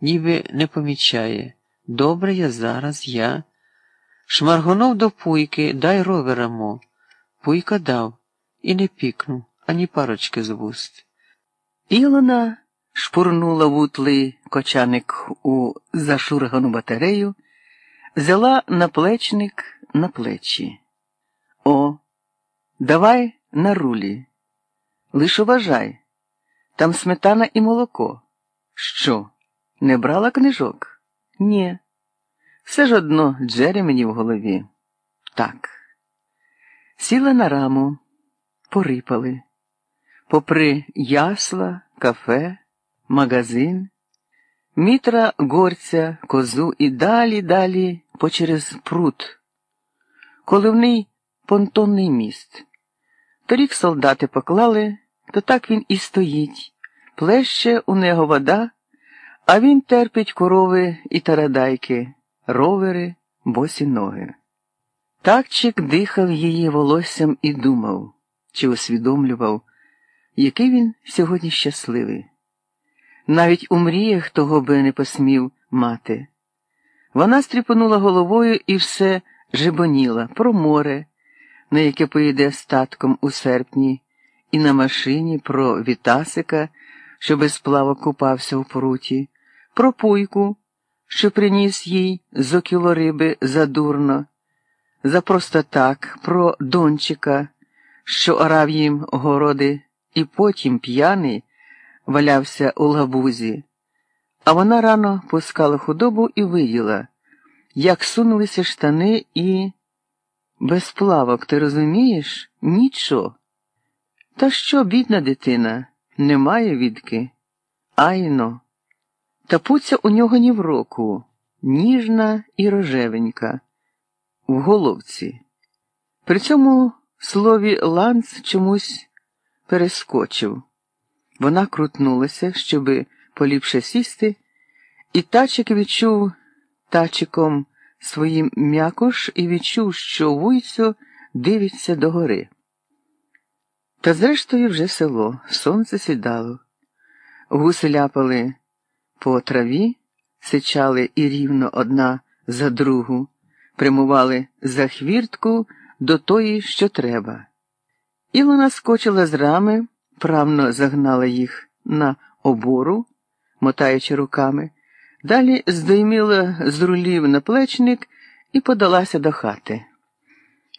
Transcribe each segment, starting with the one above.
ніби не помічає. Добре я зараз, я. Шмаргонув до пуйки, дай ровера мо. Пуйка дав і не пікнув, ані парочки з вуст. Ілона шпурнула в утлий кочаник у зашургану батарею, взяла наплечник на плечі. О, давай на рулі. Лиш уважай, там сметана і молоко. Що, не брала книжок? Ні. Все ж одно Джері мені в голові. Так. Сіла на раму, порипали. Попри ясла, кафе, магазин, мітра горця, козу і далі далі почерез пруд, коливний понтонний міст. Торік солдати поклали, то так він і стоїть, плеще у нього вода, а він терпить корови і тарадайки, ровери, босі ноги. Такчик дихав її волоссям і думав, чи усвідомлював, який він сьогодні щасливий. Навіть у мріях того би не посмів мати. Вона стріпонула головою і все жебоніла про море, на яке поїде статком у серпні, і на машині про Вітасика, що без плавок купався в пруті, про пуйку, що приніс їй зо кіло задурно, за просто так, про дончика, що орав їм городи, і потім п'яний валявся у лабузі. А вона рано пускала худобу і виділа, як сунулися штани і. Без плавок, ти розумієш? Нічого. Та що, бідна дитина, немає відки. Айно. Та пуця у нього ні в року, ніжна і рожевенька, в головці. При цьому слові ланц чомусь перескочив. Вона крутнулася, щоби поліпше сісти, і тачик відчув тачиком своїм м'якош і відчув, що вуйцю дивиться догори. Та зрештою вже село, сонце сідало, гуси ляпали по траві, сичали і рівно одна за другу, прямували за хвіртку до тої, що треба. Ілона скочила з рами, правно загнала їх на обору, мотаючи руками. Далі здойміла з рулів наплечник і подалася до хати.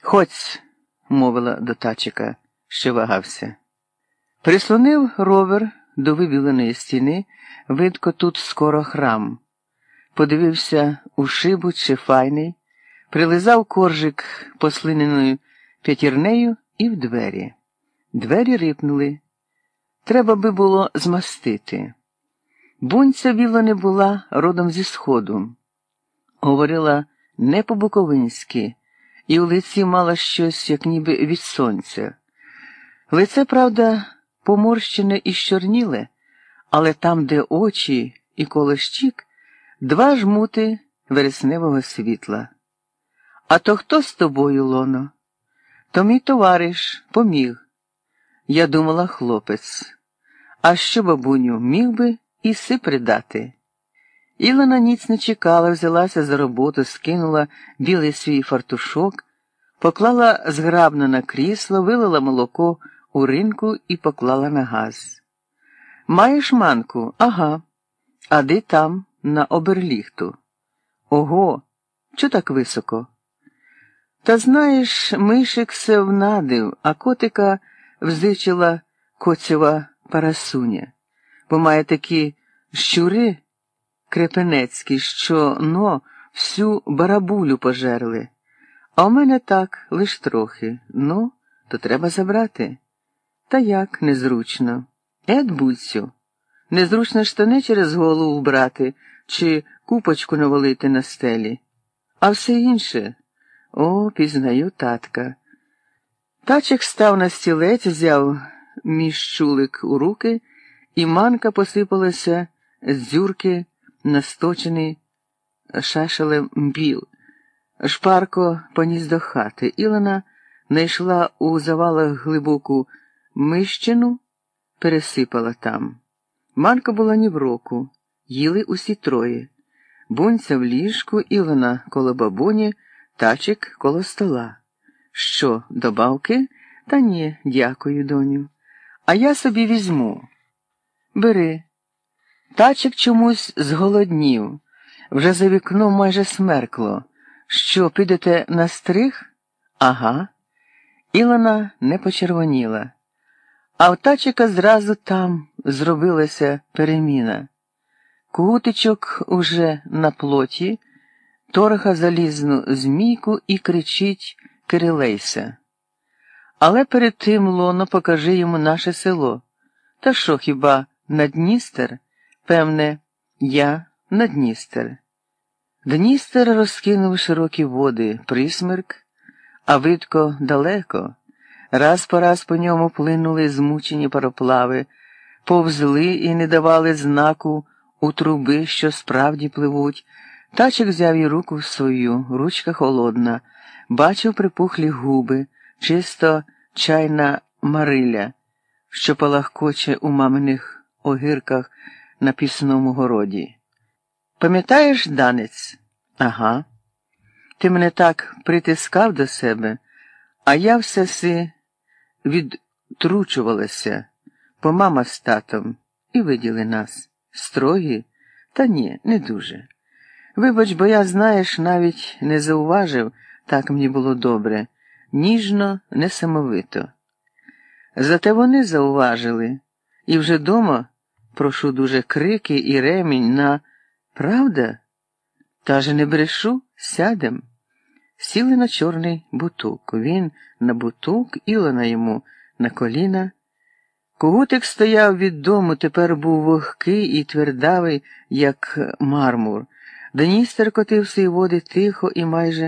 Ходь, мовила до тачика, що вагався. Прислонив ровер до вибіленої стіни, видко тут скоро храм. Подивився у шибу чи файний, прилизав коржик послиненою п'ятірнею і в двері. Двері рипнули. Треба би було змастити. Бунця біла не була родом зі сходу, говорила не по-буковинськи, і у лиці мала щось, як ніби від сонця. Лице, правда, поморщене і щорніле, але там, де очі і коло щік, два жмути вересневого світла. А то хто з тобою, Лоно? То мій товариш поміг. Я думала, хлопець. А що, бабуню, міг би? і си придати. Ілона ніц не чекала, взялася за роботу, скинула білий свій фартушок, поклала зграбно на крісло, вилила молоко у ринку і поклала на газ. Маєш манку? Ага. А де там, на оберліхту? Ого, чо так високо? Та знаєш, мишик се внадив, а котика взичила коцєва парасуня бо має такі щури крепенецькі, що но всю барабулю пожерли. А у мене так лиш трохи. Ну, то треба забрати. Та як незручно. Ед буцю. Незручно штани через голову брати чи купочку навалити на стелі. А все інше о, пізнаю татка. Тачик став на стілець, взяв між чулик у руки і манка посипалася з дзюрки, насточений шашелем мбіл. Шпарко поніс до хати. Ілона знайшла у завалах глибоку мищину, пересипала там. Манка була ні в року, їли усі троє. Бунця в ліжку, Ілона коло бабуні, тачик коло стола. Що, добавки? Та ні, дякую, доню. А я собі візьму. Бери. Тачик чомусь зголоднів. Вже за вікном майже смеркло. Що, підете на стриг? Ага. Ілона не почервоніла. А в тачика зразу там зробилася переміна. Кутичок уже на плоті, торга залізну змійку і кричить Кирилейся. Але перед тим лоно покажи йому наше село. Та що хіба на Дністер? Певне, я на Дністер. Дністер розкинув широкі води, присмерк, а видко далеко. Раз по раз по ньому плинули змучені пароплави, повзли і не давали знаку у труби, що справді пливуть. Тачик взяв її руку в свою, ручка холодна, бачив припухлі губи, чисто чайна мариля, що палахкоче у маминих огірках на пісному городі. Пам'ятаєш, данець? Ага. Ти мене так притискав до себе, а я все си відтручувалася, бо мама з татом і виділи нас. Строгі? Та ні, не дуже. Вибач, бо я, знаєш, навіть не зауважив, так мені було добре, ніжно, несамовито. Зате вони зауважили, і вже дома прошу дуже крики і ремінь на правда? Та же не брешу, сядем. Сіли на чорний бутук. Він на бутук, Ілона йому на коліна. Когутик стояв від дому, тепер був вогкий і твердавий, як мармур. Дністер котився і води тихо і майже